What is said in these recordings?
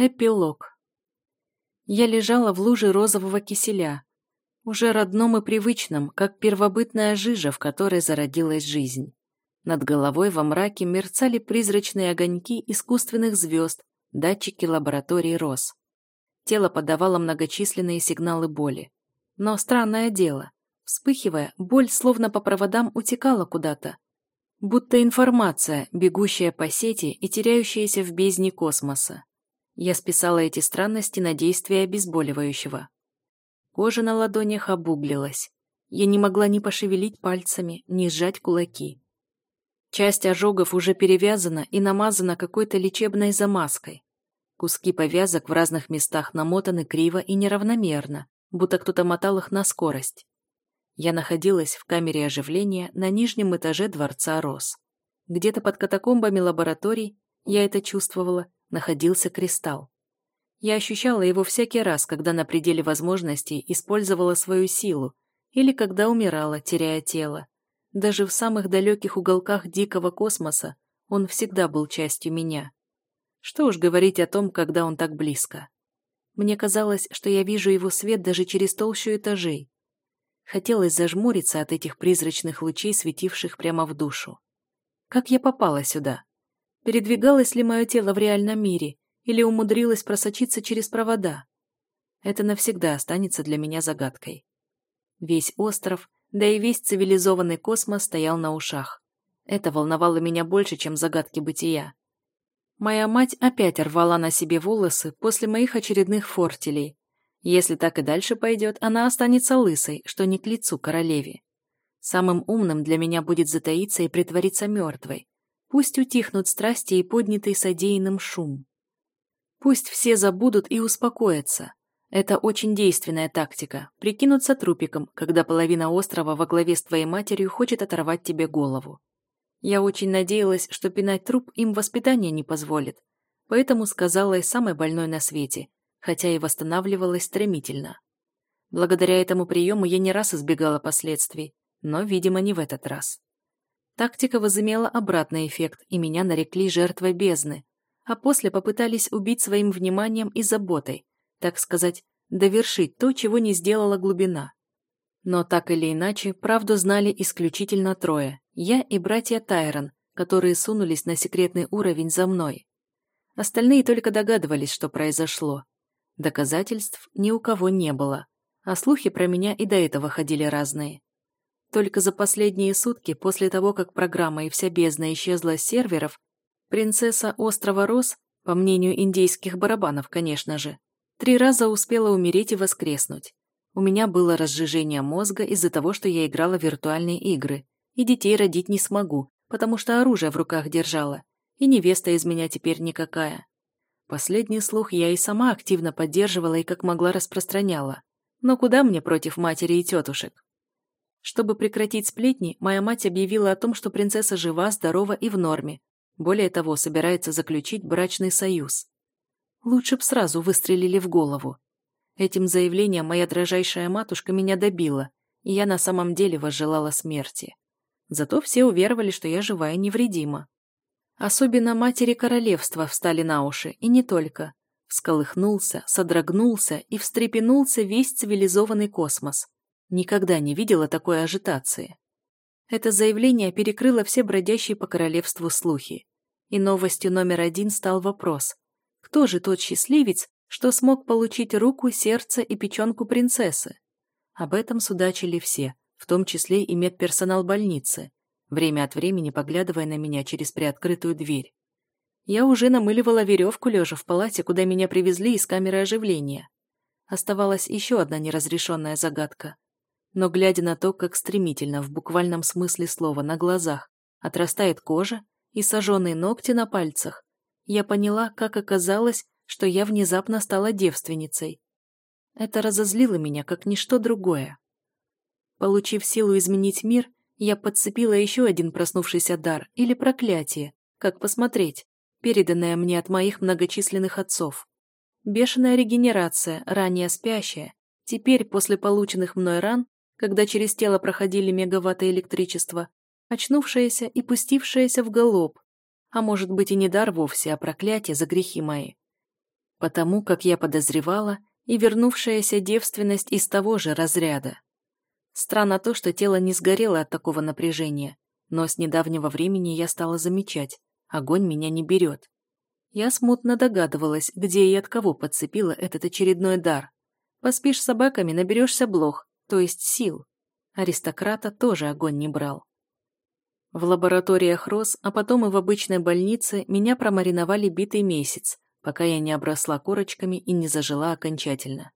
Эпилог. Я лежала в луже розового киселя, уже родном и привычном, как первобытная жижа, в которой зародилась жизнь. Над головой во мраке мерцали призрачные огоньки искусственных звезд, датчики лаборатории РОС. Тело подавало многочисленные сигналы боли. Но странное дело, вспыхивая, боль словно по проводам утекала куда-то. Будто информация, бегущая по сети и теряющаяся в бездне космоса. Я списала эти странности на действие обезболивающего. Кожа на ладонях обуглилась. Я не могла ни пошевелить пальцами, ни сжать кулаки. Часть ожогов уже перевязана и намазана какой-то лечебной замазкой. Куски повязок в разных местах намотаны криво и неравномерно, будто кто-то мотал их на скорость. Я находилась в камере оживления на нижнем этаже Дворца Рос. Где-то под катакомбами лабораторий, я это чувствовала, находился кристалл. Я ощущала его всякий раз, когда на пределе возможностей использовала свою силу или когда умирала, теряя тело. Даже в самых далеких уголках дикого космоса он всегда был частью меня. Что уж говорить о том, когда он так близко. Мне казалось, что я вижу его свет даже через толщу этажей. Хотелось зажмуриться от этих призрачных лучей, светивших прямо в душу. Как я попала сюда? Передвигалось ли мое тело в реальном мире или умудрилось просочиться через провода? Это навсегда останется для меня загадкой. Весь остров, да и весь цивилизованный космос стоял на ушах. Это волновало меня больше, чем загадки бытия. Моя мать опять рвала на себе волосы после моих очередных фортелей. Если так и дальше пойдет, она останется лысой, что не к лицу королеве. Самым умным для меня будет затаиться и притвориться мертвой, Пусть утихнут страсти и поднятый содеянным шум. Пусть все забудут и успокоятся. Это очень действенная тактика – прикинуться трупиком, когда половина острова во главе с твоей матерью хочет оторвать тебе голову. Я очень надеялась, что пинать труп им воспитание не позволит, поэтому сказала и самой больной на свете, хотя и восстанавливалась стремительно. Благодаря этому приему я не раз избегала последствий, но, видимо, не в этот раз. Тактика возымела обратный эффект, и меня нарекли жертвой бездны, а после попытались убить своим вниманием и заботой, так сказать, довершить то, чего не сделала глубина. Но так или иначе, правду знали исключительно трое – я и братья Тайрон, которые сунулись на секретный уровень за мной. Остальные только догадывались, что произошло. Доказательств ни у кого не было, а слухи про меня и до этого ходили разные. Только за последние сутки, после того, как программа и вся бездна исчезла с серверов, принцесса острова Рос, по мнению индейских барабанов, конечно же, три раза успела умереть и воскреснуть. У меня было разжижение мозга из-за того, что я играла в виртуальные игры, и детей родить не смогу, потому что оружие в руках держала, и невеста из меня теперь никакая. Последний слух я и сама активно поддерживала и как могла распространяла. Но куда мне против матери и тетушек? Чтобы прекратить сплетни, моя мать объявила о том, что принцесса жива, здорова и в норме. Более того, собирается заключить брачный союз. Лучше б сразу выстрелили в голову. Этим заявлением моя дрожайшая матушка меня добила, и я на самом деле возжелала смерти. Зато все уверовали, что я жива и невредима. Особенно матери королевства встали на уши, и не только. Всколыхнулся, содрогнулся и встрепенулся весь цивилизованный космос. Никогда не видела такой ажитации. Это заявление перекрыло все бродящие по королевству слухи. И новостью номер один стал вопрос. Кто же тот счастливец, что смог получить руку, сердце и печенку принцессы? Об этом судачили все, в том числе и медперсонал больницы, время от времени поглядывая на меня через приоткрытую дверь. Я уже намыливала веревку, лежа в палате, куда меня привезли из камеры оживления. Оставалась еще одна неразрешенная загадка но глядя на то, как стремительно, в буквальном смысле слова, на глазах, отрастает кожа и сожженные ногти на пальцах, я поняла, как оказалось, что я внезапно стала девственницей. Это разозлило меня, как ничто другое. Получив силу изменить мир, я подцепила еще один проснувшийся дар или проклятие, как посмотреть, переданное мне от моих многочисленных отцов. Бешеная регенерация, ранее спящая, теперь после полученных мной ран когда через тело проходили мегаватты электричества, очнувшаяся и пустившаяся в галоп, а может быть и не дар вовсе, а проклятие за грехи мои. Потому, как я подозревала, и вернувшаяся девственность из того же разряда. Странно то, что тело не сгорело от такого напряжения, но с недавнего времени я стала замечать, огонь меня не берет. Я смутно догадывалась, где и от кого подцепила этот очередной дар. Поспишь собаками, наберешься блох, то есть сил. Аристократа тоже огонь не брал. В лабораториях РОС, а потом и в обычной больнице меня промариновали битый месяц, пока я не обросла корочками и не зажила окончательно.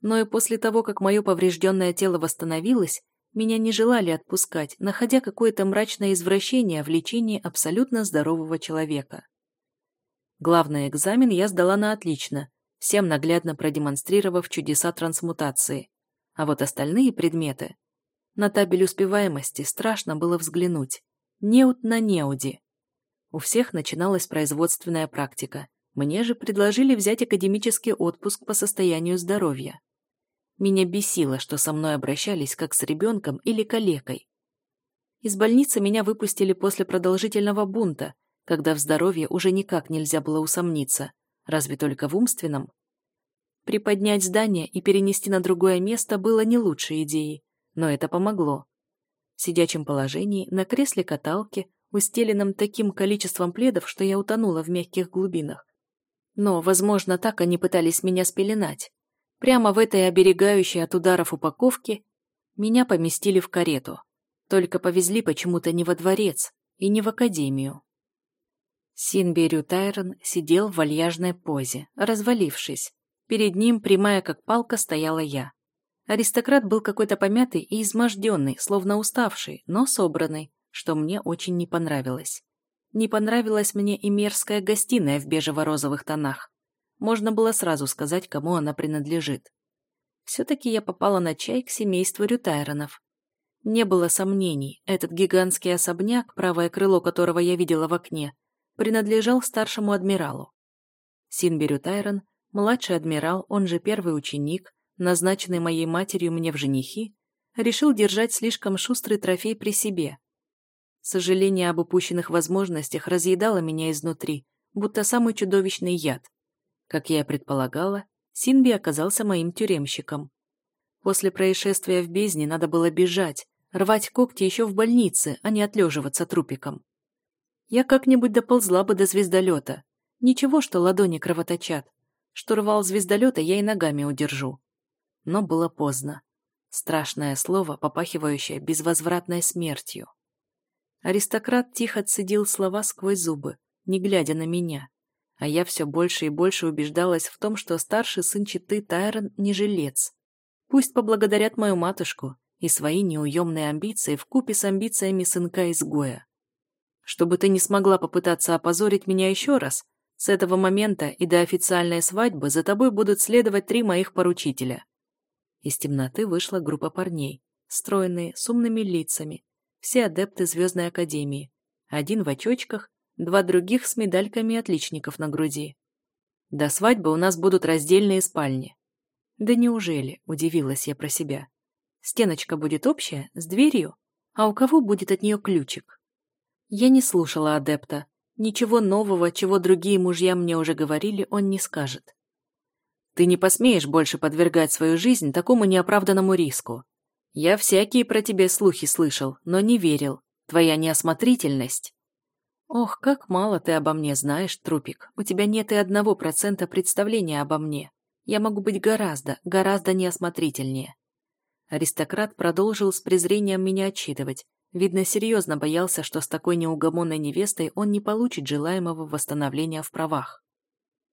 Но и после того, как мое поврежденное тело восстановилось, меня не желали отпускать, находя какое-то мрачное извращение в лечении абсолютно здорового человека. Главный экзамен я сдала на отлично, всем наглядно продемонстрировав чудеса трансмутации. А вот остальные предметы... На табель успеваемости страшно было взглянуть. Неуд на неуде. У всех начиналась производственная практика. Мне же предложили взять академический отпуск по состоянию здоровья. Меня бесило, что со мной обращались как с ребенком или калекой. Из больницы меня выпустили после продолжительного бунта, когда в здоровье уже никак нельзя было усомниться, разве только в умственном. Приподнять здание и перенести на другое место было не лучшей идеей, но это помогло в сидячем положении, на кресле каталки, устеленном таким количеством пледов, что я утонула в мягких глубинах. Но, возможно, так они пытались меня спеленать. Прямо в этой оберегающей от ударов упаковке меня поместили в карету. Только повезли почему-то не во дворец и не в академию. Синберю Тайрон сидел в вальяжной позе, развалившись. Перед ним, прямая как палка, стояла я. Аристократ был какой-то помятый и изможденный, словно уставший, но собранный, что мне очень не понравилось. Не понравилась мне и мерзкая гостиная в бежево-розовых тонах. Можно было сразу сказать, кому она принадлежит. Все-таки я попала на чай к семейству Рютайронов. Не было сомнений, этот гигантский особняк, правое крыло которого я видела в окне, принадлежал старшему адмиралу. Синберю Тайрон, младший адмирал, он же первый ученик, назначенный моей матерью мне в женихи, решил держать слишком шустрый трофей при себе. Сожаление об упущенных возможностях разъедало меня изнутри, будто самый чудовищный яд. Как я и предполагала, Синби оказался моим тюремщиком. После происшествия в бездне надо было бежать, рвать когти еще в больнице, а не отлеживаться трупиком. Я как-нибудь доползла бы до звездолета. Ничего, что ладони кровоточат. Штурвал звездолета я и ногами удержу но было поздно. Страшное слово, попахивающее безвозвратной смертью. Аристократ тихо цедил слова сквозь зубы, не глядя на меня. А я все больше и больше убеждалась в том, что старший сын Читы Тайрон не жилец. Пусть поблагодарят мою матушку и свои неуемные амбиции в купе с амбициями сынка-изгоя. Чтобы ты не смогла попытаться опозорить меня еще раз, с этого момента и до официальной свадьбы за тобой будут следовать три моих поручителя. Из темноты вышла группа парней, стройные, с умными лицами, все адепты Звездной Академии. Один в очочках, два других с медальками отличников на груди. До свадьбы у нас будут раздельные спальни. Да неужели, удивилась я про себя. Стеночка будет общая, с дверью, а у кого будет от нее ключик? Я не слушала адепта. Ничего нового, чего другие мужья мне уже говорили, он не скажет. Ты не посмеешь больше подвергать свою жизнь такому неоправданному риску. Я всякие про тебя слухи слышал, но не верил. Твоя неосмотрительность. Ох, как мало ты обо мне знаешь, трупик. У тебя нет и одного процента представления обо мне. Я могу быть гораздо, гораздо неосмотрительнее. Аристократ продолжил с презрением меня отчитывать. Видно, серьезно боялся, что с такой неугомонной невестой он не получит желаемого восстановления в правах.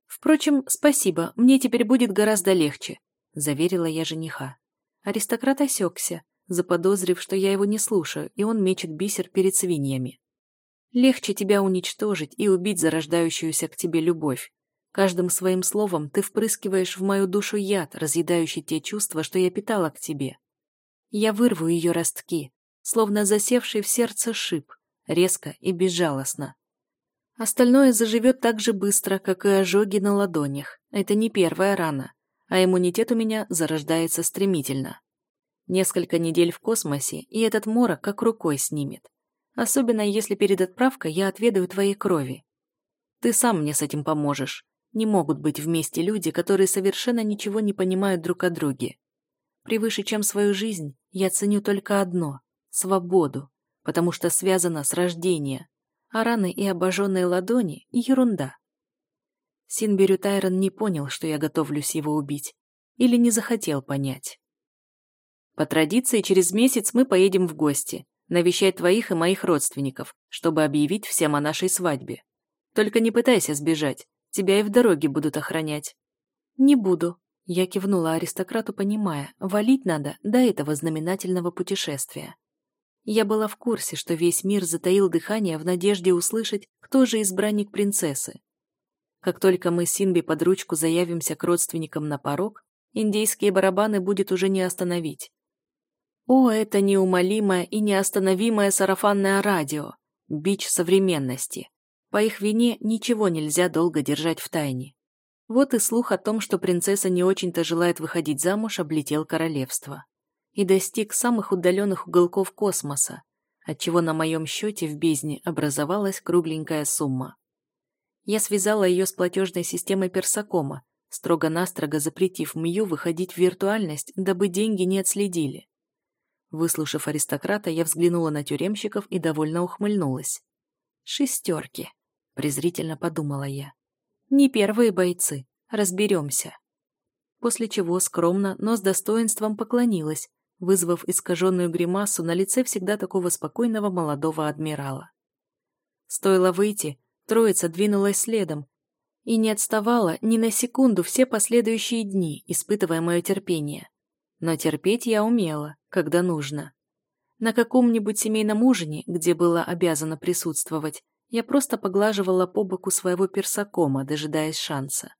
«Впрочем, спасибо, мне теперь будет гораздо легче», — заверила я жениха. Аристократ осекся, заподозрив, что я его не слушаю, и он мечет бисер перед свиньями. «Легче тебя уничтожить и убить зарождающуюся к тебе любовь. Каждым своим словом ты впрыскиваешь в мою душу яд, разъедающий те чувства, что я питала к тебе. Я вырву ее ростки, словно засевший в сердце шип, резко и безжалостно. Остальное заживет так же быстро, как и ожоги на ладонях. Это не первая рана, а иммунитет у меня зарождается стремительно. Несколько недель в космосе, и этот морок как рукой снимет. Особенно если перед отправкой я отведаю твоей крови. Ты сам мне с этим поможешь. Не могут быть вместе люди, которые совершенно ничего не понимают друг о друге. Превыше, чем свою жизнь, я ценю только одно – свободу, потому что связано с рождения, а раны и обожженные ладони – ерунда. Синберю Тайрон не понял, что я готовлюсь его убить, или не захотел понять. По традиции, через месяц мы поедем в гости, навещать твоих и моих родственников, чтобы объявить всем о нашей свадьбе. Только не пытайся сбежать, тебя и в дороге будут охранять. Не буду, я кивнула аристократу, понимая, валить надо до этого знаменательного путешествия. Я была в курсе, что весь мир затаил дыхание в надежде услышать, кто же избранник принцессы. Как только мы с Синби под ручку заявимся к родственникам на порог, индейские барабаны будет уже не остановить. О, это неумолимое и неостановимое сарафанное радио, бич современности. По их вине ничего нельзя долго держать в тайне. Вот и слух о том, что принцесса не очень-то желает выходить замуж, облетел королевство. И достиг самых удаленных уголков космоса, отчего на моем счете в бездне образовалась кругленькая сумма. Я связала ее с платежной системой Персакома, строго-настрого запретив Мью выходить в виртуальность, дабы деньги не отследили. Выслушав аристократа, я взглянула на тюремщиков и довольно ухмыльнулась. «Шестерки», — презрительно подумала я. Не первые бойцы. Разберемся. После чего скромно, но с достоинством поклонилась, вызвав искаженную гримасу на лице всегда такого спокойного молодого адмирала. Стоило выйти, троица двинулась следом и не отставала ни на секунду все последующие дни, испытывая мое терпение. Но терпеть я умела, когда нужно. На каком-нибудь семейном ужине, где была обязана присутствовать, я просто поглаживала по боку своего персакома, дожидаясь шанса.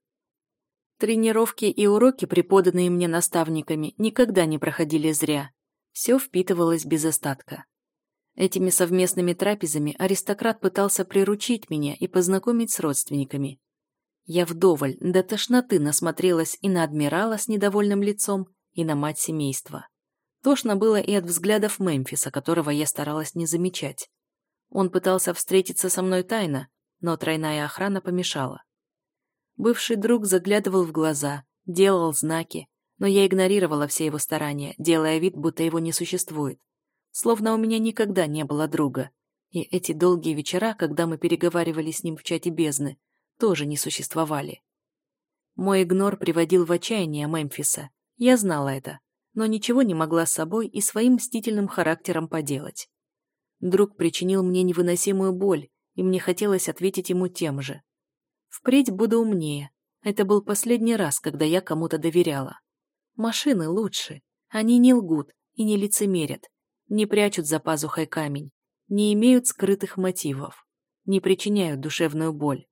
Тренировки и уроки, преподанные мне наставниками, никогда не проходили зря. Все впитывалось без остатка. Этими совместными трапезами аристократ пытался приручить меня и познакомить с родственниками. Я вдоволь до тошноты насмотрелась и на адмирала с недовольным лицом, и на мать семейства. Тошно было и от взглядов Мемфиса, которого я старалась не замечать. Он пытался встретиться со мной тайно, но тройная охрана помешала. Бывший друг заглядывал в глаза, делал знаки, но я игнорировала все его старания, делая вид, будто его не существует. Словно у меня никогда не было друга. И эти долгие вечера, когда мы переговаривали с ним в чате бездны, тоже не существовали. Мой игнор приводил в отчаяние Мемфиса. Я знала это, но ничего не могла с собой и своим мстительным характером поделать. Друг причинил мне невыносимую боль, и мне хотелось ответить ему тем же. Впредь буду умнее. Это был последний раз, когда я кому-то доверяла. Машины лучше. Они не лгут и не лицемерят, не прячут за пазухой камень, не имеют скрытых мотивов, не причиняют душевную боль.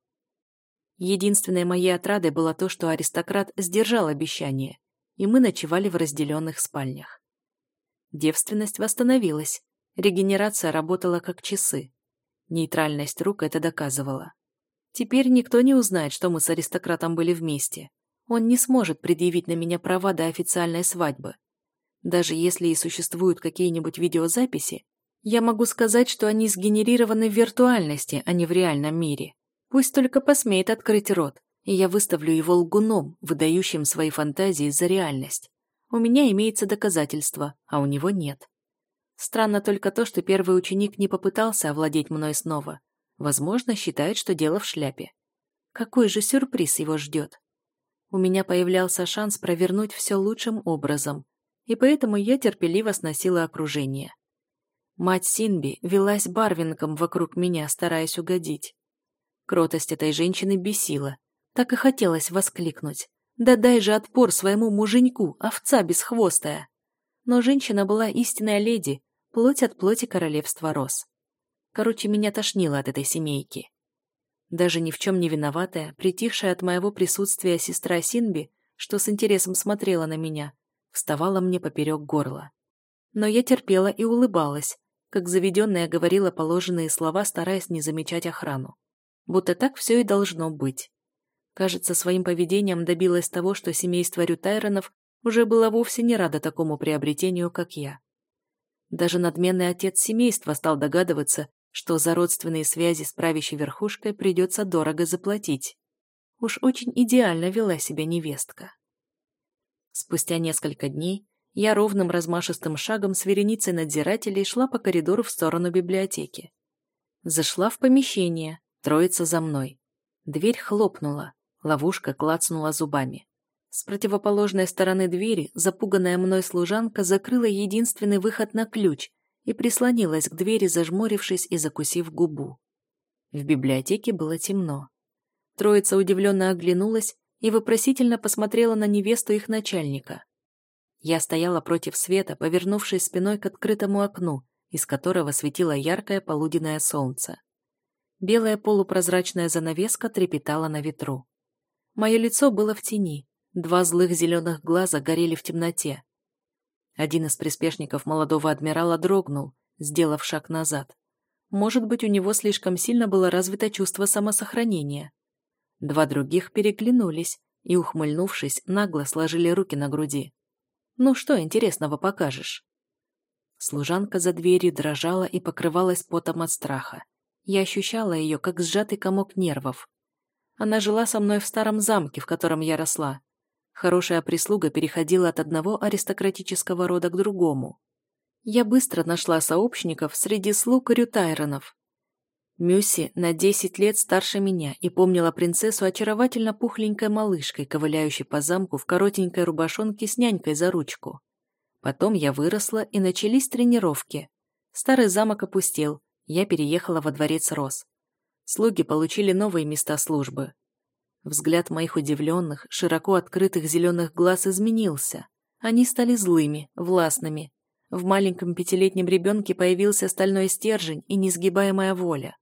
Единственной моей отрадой было то, что аристократ сдержал обещание, и мы ночевали в разделенных спальнях. Девственность восстановилась, Регенерация работала как часы. Нейтральность рук это доказывала. Теперь никто не узнает, что мы с аристократом были вместе. Он не сможет предъявить на меня права до официальной свадьбы. Даже если и существуют какие-нибудь видеозаписи, я могу сказать, что они сгенерированы в виртуальности, а не в реальном мире. Пусть только посмеет открыть рот, и я выставлю его лгуном, выдающим свои фантазии за реальность. У меня имеется доказательство, а у него нет. Странно только то, что первый ученик не попытался овладеть мной снова. Возможно, считает, что дело в шляпе. Какой же сюрприз его ждет? У меня появлялся шанс провернуть все лучшим образом, и поэтому я терпеливо сносила окружение. Мать Синби велась барвинком вокруг меня, стараясь угодить. Кротость этой женщины бесила. Так и хотелось воскликнуть. «Да дай же отпор своему муженьку, овца бесхвостая!» Но женщина была истинная леди, плоть от плоти королевства рос. Короче, меня тошнило от этой семейки. Даже ни в чем не виноватая, притихшая от моего присутствия сестра Синби, что с интересом смотрела на меня, вставала мне поперек горла. Но я терпела и улыбалась, как заведенная говорила положенные слова, стараясь не замечать охрану. Будто так все и должно быть. Кажется, своим поведением добилась того, что семейство Рютайронов уже было вовсе не радо такому приобретению, как я. Даже надменный отец семейства стал догадываться, что за родственные связи с правящей верхушкой придется дорого заплатить. Уж очень идеально вела себя невестка. Спустя несколько дней я ровным размашистым шагом с вереницей надзирателей шла по коридору в сторону библиотеки. Зашла в помещение, троица за мной. Дверь хлопнула, ловушка клацнула зубами. С противоположной стороны двери запуганная мной служанка закрыла единственный выход на ключ и прислонилась к двери, зажмурившись и закусив губу. В библиотеке было темно. Троица удивленно оглянулась и вопросительно посмотрела на невесту их начальника. Я стояла против света, повернувшись спиной к открытому окну, из которого светило яркое полуденное солнце. Белая полупрозрачная занавеска трепетала на ветру. Мое лицо было в тени, два злых зеленых глаза горели в темноте. Один из приспешников молодого адмирала дрогнул, сделав шаг назад. Может быть, у него слишком сильно было развито чувство самосохранения. Два других переглянулись и, ухмыльнувшись, нагло сложили руки на груди. «Ну что интересного покажешь?» Служанка за дверью дрожала и покрывалась потом от страха. Я ощущала ее, как сжатый комок нервов. Она жила со мной в старом замке, в котором я росла. Хорошая прислуга переходила от одного аристократического рода к другому. Я быстро нашла сообщников среди слуг Рютайронов. Мюси на 10 лет старше меня и помнила принцессу очаровательно пухленькой малышкой, ковыляющей по замку в коротенькой рубашонке с нянькой за ручку. Потом я выросла, и начались тренировки. Старый замок опустел, я переехала во дворец Рос. Слуги получили новые места службы. Взгляд моих удивленных, широко открытых зеленых глаз изменился. Они стали злыми, властными. В маленьком пятилетнем ребенке появился стальной стержень и несгибаемая воля.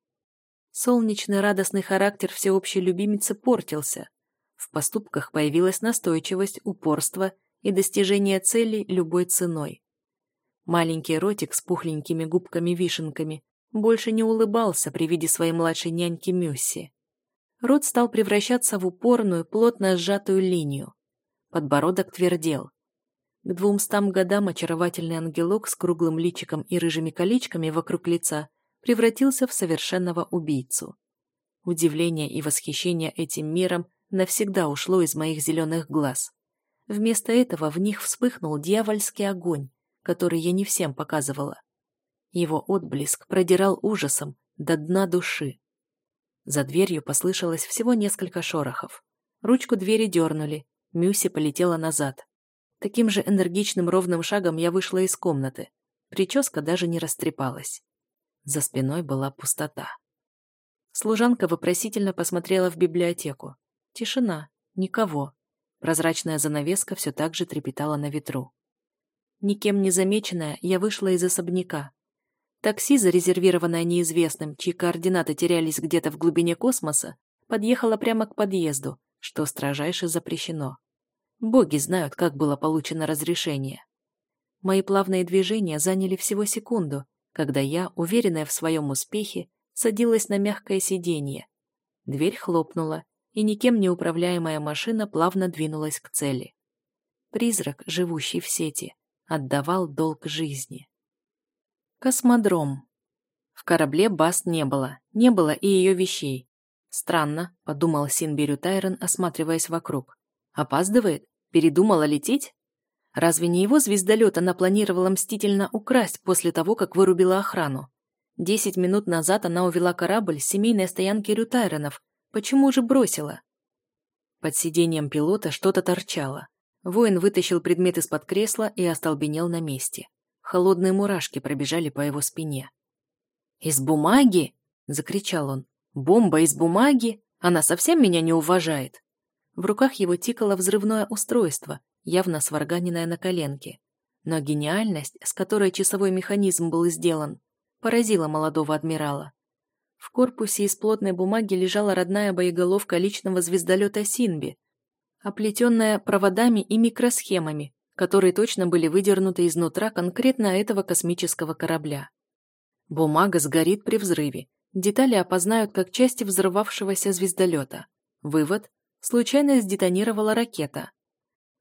Солнечный радостный характер всеобщей любимицы портился. В поступках появилась настойчивость, упорство и достижение целей любой ценой. Маленький ротик с пухленькими губками-вишенками больше не улыбался при виде своей младшей няньки Мюсси. Рот стал превращаться в упорную, плотно сжатую линию. Подбородок твердел. К двумстам годам очаровательный ангелок с круглым личиком и рыжими колечками вокруг лица превратился в совершенного убийцу. Удивление и восхищение этим миром навсегда ушло из моих зеленых глаз. Вместо этого в них вспыхнул дьявольский огонь, который я не всем показывала. Его отблеск продирал ужасом до дна души. За дверью послышалось всего несколько шорохов. Ручку двери дернули, Мюси полетела назад. Таким же энергичным ровным шагом я вышла из комнаты. Прическа даже не растрепалась. За спиной была пустота. Служанка вопросительно посмотрела в библиотеку. Тишина, никого. Прозрачная занавеска все так же трепетала на ветру. Никем не замеченная, я вышла из особняка, Такси, зарезервированное неизвестным, чьи координаты терялись где-то в глубине космоса, подъехало прямо к подъезду, что строжайше запрещено. Боги знают, как было получено разрешение. Мои плавные движения заняли всего секунду, когда я, уверенная в своем успехе, садилась на мягкое сиденье. Дверь хлопнула, и никем не управляемая машина плавно двинулась к цели. Призрак, живущий в сети, отдавал долг жизни. Космодром. В корабле Баст не было, не было и ее вещей. Странно, подумал Синберю Тайрон, осматриваясь вокруг. Опаздывает? Передумала лететь? Разве не его звездолет она планировала мстительно украсть после того, как вырубила охрану? Десять минут назад она увела корабль с семейной стоянки Рютайронов. Почему же бросила? Под сиденьем пилота что-то торчало. Воин вытащил предмет из-под кресла и остолбенел на месте. Холодные мурашки пробежали по его спине. «Из бумаги?» — закричал он. «Бомба из бумаги? Она совсем меня не уважает!» В руках его тикало взрывное устройство, явно сварганенное на коленке. Но гениальность, с которой часовой механизм был сделан, поразила молодого адмирала. В корпусе из плотной бумаги лежала родная боеголовка личного звездолета «Синби», оплетенная проводами и микросхемами, которые точно были выдернуты изнутра конкретно этого космического корабля. Бумага сгорит при взрыве. Детали опознают как части взорвавшегося звездолета. Вывод – случайно сдетонировала ракета.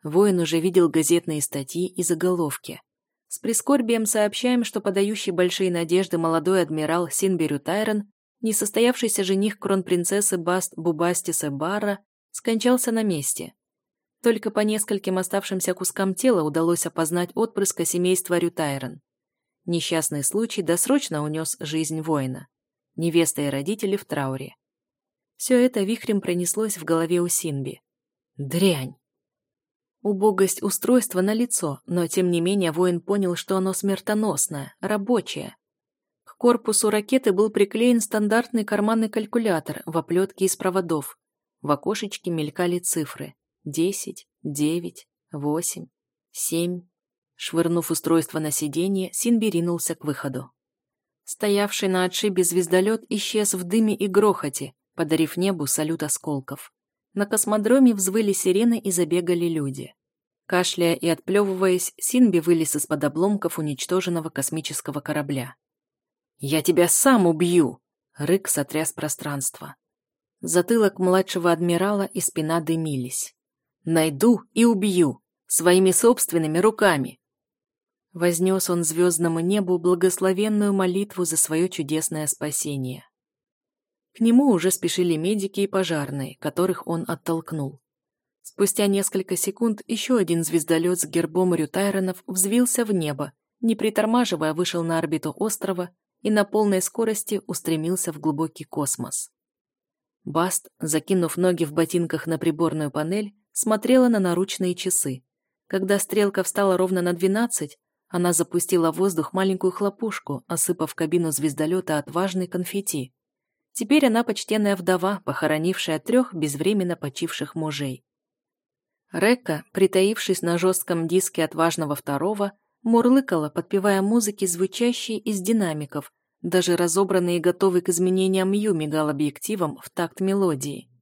Воин уже видел газетные статьи и заголовки. С прискорбием сообщаем, что подающий большие надежды молодой адмирал Синберю Тайрон, несостоявшийся жених кронпринцессы Баст Бубастиса Барра, скончался на месте. Только по нескольким оставшимся кускам тела удалось опознать отпрыска семейства Рютайрон. Несчастный случай досрочно унес жизнь воина. Невеста и родители в трауре. Все это вихрем пронеслось в голове у Синби. Дрянь! Убогость устройства на лицо, но тем не менее воин понял, что оно смертоносное, рабочее. К корпусу ракеты был приклеен стандартный карманный калькулятор в оплетке из проводов. В окошечке мелькали цифры. Десять, девять, восемь, семь. Швырнув устройство на сиденье, Синби ринулся к выходу. Стоявший на отшибе звездолет исчез в дыме и грохоте, подарив небу салют осколков. На космодроме взвыли сирены и забегали люди. Кашляя и отплевываясь, Синби вылез из-под обломков уничтоженного космического корабля. «Я тебя сам убью!» — рык сотряс пространство. Затылок младшего адмирала и спина дымились. «Найду и убью! Своими собственными руками!» Вознес он звездному небу благословенную молитву за свое чудесное спасение. К нему уже спешили медики и пожарные, которых он оттолкнул. Спустя несколько секунд еще один звездолет с гербом Рютайронов взвился в небо, не притормаживая вышел на орбиту острова и на полной скорости устремился в глубокий космос. Баст, закинув ноги в ботинках на приборную панель, смотрела на наручные часы. Когда стрелка встала ровно на двенадцать, она запустила в воздух маленькую хлопушку, осыпав кабину звездолета отважной конфетти. Теперь она почтенная вдова, похоронившая трех безвременно почивших мужей. Рекка, притаившись на жестком диске отважного второго, мурлыкала, подпевая музыки, звучащей из динамиков, даже разобранный и готовый к изменениям Мью мигал объективом в такт мелодии.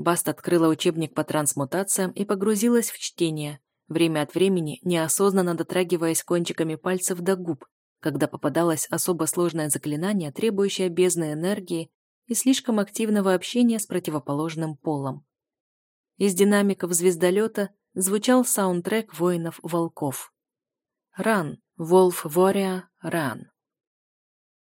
Баст открыла учебник по трансмутациям и погрузилась в чтение, время от времени неосознанно дотрагиваясь кончиками пальцев до губ, когда попадалось особо сложное заклинание, требующее бездны энергии и слишком активного общения с противоположным полом. Из динамиков звездолета звучал саундтрек воинов-волков. «Ран, Волф Вория, ран».